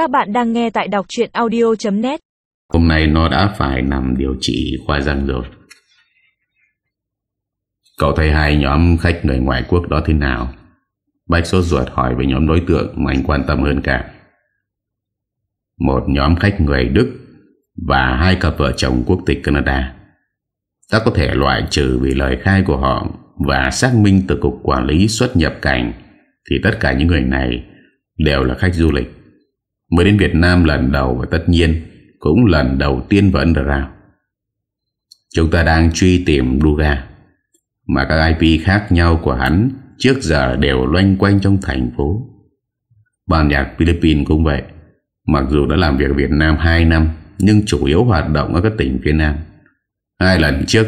Các bạn đang nghe tại đọc chuyện audio.net Hôm nay nó đã phải nằm điều trị khoa răng rồi. Cậu thấy hai nhóm khách người ngoại quốc đó thế nào? Bách sốt ruột hỏi về nhóm đối tượng mà anh quan tâm hơn cả. Một nhóm khách người Đức Và hai cặp vợ chồng quốc tịch Canada. Ta có thể loại trừ vì lời khai của họ Và xác minh từ Cục Quản lý xuất nhập cảnh Thì tất cả những người này Đều là khách du lịch. Mới đến Việt Nam lần đầu Và tất nhiên cũng lần đầu tiên vào Underground. Chúng ta đang truy tìm Duga Mà các IP khác nhau của hắn Trước giờ đều loanh quanh trong thành phố. Ban nhạc Philippines cũng vậy, Mặc dù đã làm việc Việt Nam 2 năm, Nhưng chủ yếu hoạt động ở các tỉnh phía Nam. Hai lần trước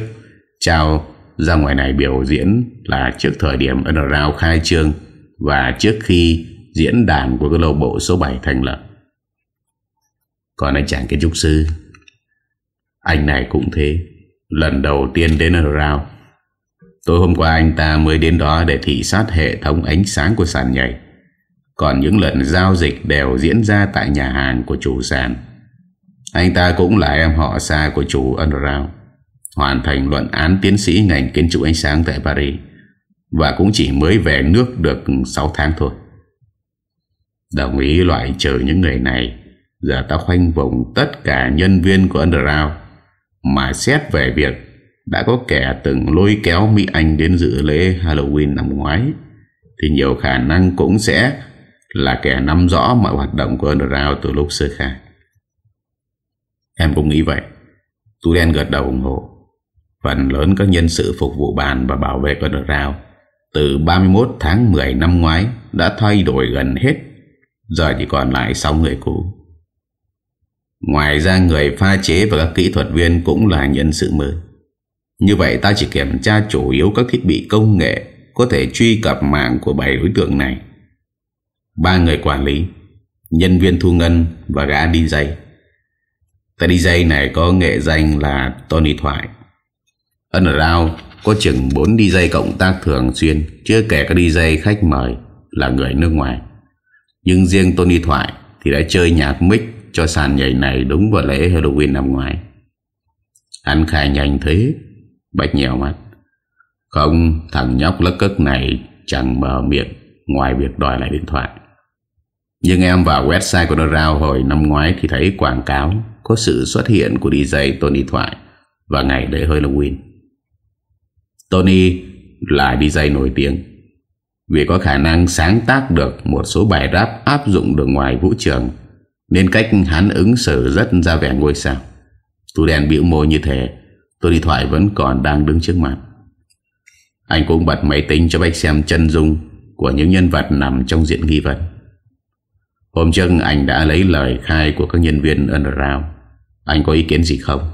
Chào ra ngoài này biểu diễn Là trước thời điểm Underground khai trương Và trước khi diễn đàn của câu lạc bộ số 7 thành lập còn anh chàng kiến trúc sư. Anh này cũng thế. Lần đầu tiên đến Rao. Tối hôm qua anh ta mới đến đó Để thị sát hệ thống ánh sáng của sàn nhảy. Còn những lần giao dịch Đều diễn ra tại nhà hàng của chủ sàn. Anh ta cũng là em họ xa của chủ Underground Hoàn thành luận án tiến sĩ ngành kiến trúc ánh sáng tại Paris. Và cũng chỉ mới về nước được 6 tháng thôi. Đồng ý loại trừ những người này. Giờ ta khoanh vùng tất cả nhân viên của Underground, Mà xét về việc Đã có kẻ từng lôi kéo Mỹ Anh đến dự lễ Halloween năm ngoái, Thì nhiều khả năng cũng sẽ Là kẻ nắm rõ mọi hoạt động của Underground từ lúc sơ khai. Em cũng nghĩ vậy. Tu đen gật đầu ủng hộ. Phần lớn các nhân sự phục vụ bàn và bảo vệ Underground Từ 31 tháng 10 năm ngoái Đã thay đổi gần hết, Giờ chỉ còn lại 6 người cũ. Ngoài ra người pha chế và các kỹ thuật viên cũng là nhân sự mới. Như vậy ta chỉ kiểm tra chủ yếu các thiết bị công nghệ có thể truy cập mạng của 7 đối tượng này. ba người quản lý, nhân viên thu ngân và gã DJ. Tại DJ này có nghệ danh là Tony Thoại. Underground có chừng 4 DJ cộng tác thường xuyên, chưa kể các DJ khách mời là người nước ngoài. Nhưng riêng Tony Thoại thì đã chơi nhạc mic cho sàn nhảy này đúng vào lễ Halloween năm ngoái. Anh khai nhanh thế, bạch nhèo mắt. Không, thằng nhóc lất cất này chẳng mở miệng ngoài việc đòi lại điện thoại. Nhưng em vào website của Doral hồi năm ngoái thì thấy quảng cáo có sự xuất hiện của DJ Tony Thoại và ngày lễ Halloween. Tony là DJ nổi tiếng vì có khả năng sáng tác được một số bài rap áp dụng được ngoài vũ trường nên cách hắn ứng xử rất ra vẻ ngôi sao. Tôi đèn biểu môi như thế Tôi điện thoại vẫn còn đang đứng trước mặt. Anh cũng bật máy tính cho Bách xem chân dung Của những nhân vật nằm trong diện nghi vấn. Hôm trước anh đã lấy lời khai của các nhân viên Underground. Anh có ý kiến gì không?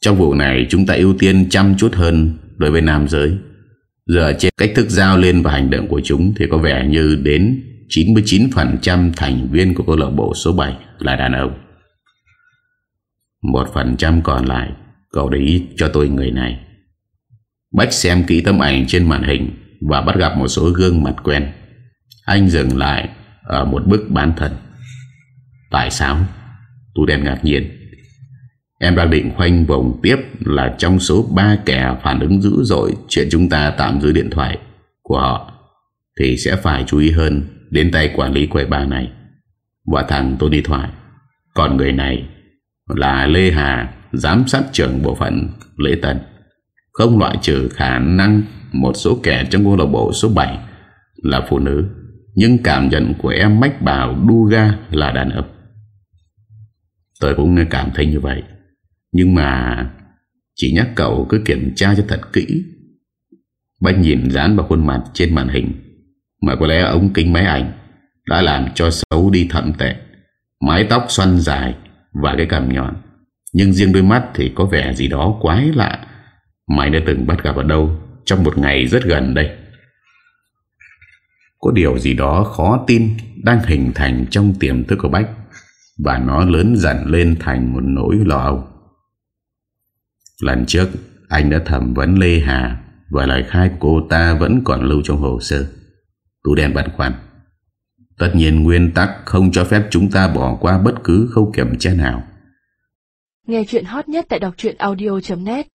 Trong vụ này, chúng ta ưu tiên chăm chút hơn đối với nam giới. Giờ trên cách thức giao lên và hành động của chúng Thì có vẻ như đến 99% thành viên của câu lạc bộ số 7 là đàn ông. Một phần trăm còn lại, cậu để ý cho tôi người này. Bách xem kỹ tấm ảnh trên màn hình và bắt gặp một số gương mặt quen. Anh dừng lại ở một bức bán thần. Tại sao? Tu đen ngạc nhiên. Em đang định khoanh vòng tiếp là trong số 3 kẻ phản ứng dữ dội chuyện chúng ta tạm giữ điện thoại của họ thì sẽ phải chú ý hơn đến tay quản lý quầy bar này. Và thằng tôi đi thoại, còn người này là Lê Hà, giám sát trưởng bộ phận lễ tân. Không loại trừ khả năng một số kẻ trong câu lạc bộ số 7 là phụ nữ, nhưng cảm nhận của em mách bảo Duga là đàn ông. Tôi cũng cảm thấy như vậy, nhưng mà chỉ nhắc cậu cứ kiểm tra cho thật kỹ. Bách nhìn dán vào khuôn mặt trên màn hình mà có lẽ ống kính máy ảnh Đã làm cho xấu đi thậm tệ. Mái tóc xoăn dài Và cái cằm nhọn. Nhưng riêng đôi mắt thì có vẻ gì đó quái lạ. Mày đã từng bắt gặp ở đâu Trong một ngày rất gần đây. Có điều gì đó khó tin Đang hình thành trong tiềm thức của Bách Và nó lớn dần lên thành một nỗi lo âu. Lần trước, Anh đã thẩm vấn Lê Hà Và lời khai của cô ta vẫn còn lưu trong hồ sơ. Tú đen băn khoăn Tất nhiên nguyên tắc không cho phép chúng ta bỏ qua bất cứ khâu kiểm tra nào. Nghe chuyện hot nhất tại đọc audio.net